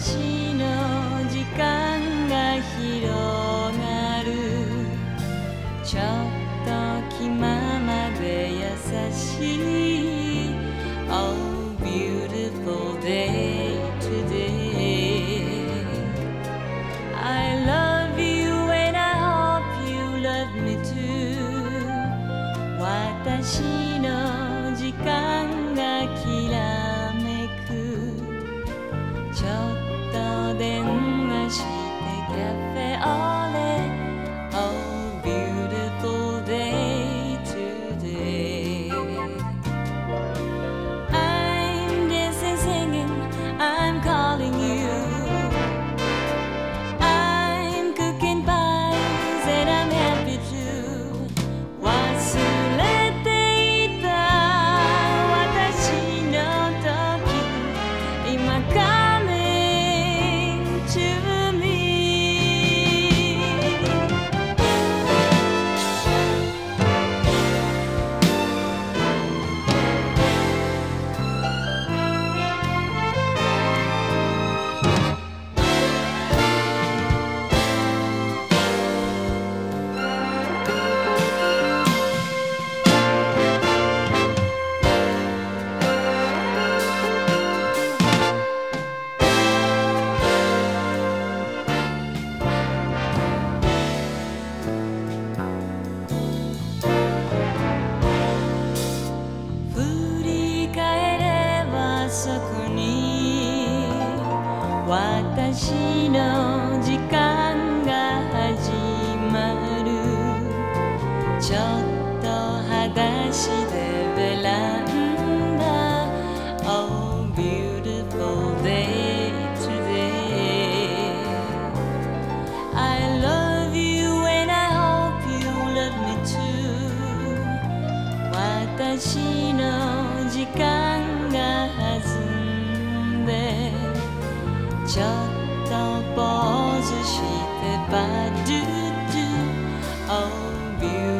私の時間が広がるちょっと気ままで優しい Oh beautiful day today I love you and I hope you love me too 私のそこに私の時間が始まる。ちょっと裸足でベランダ。Oh beautiful day today I love you and I hope you love me too 私のちょっとポーズしてバドゥドゥ Oh beautiful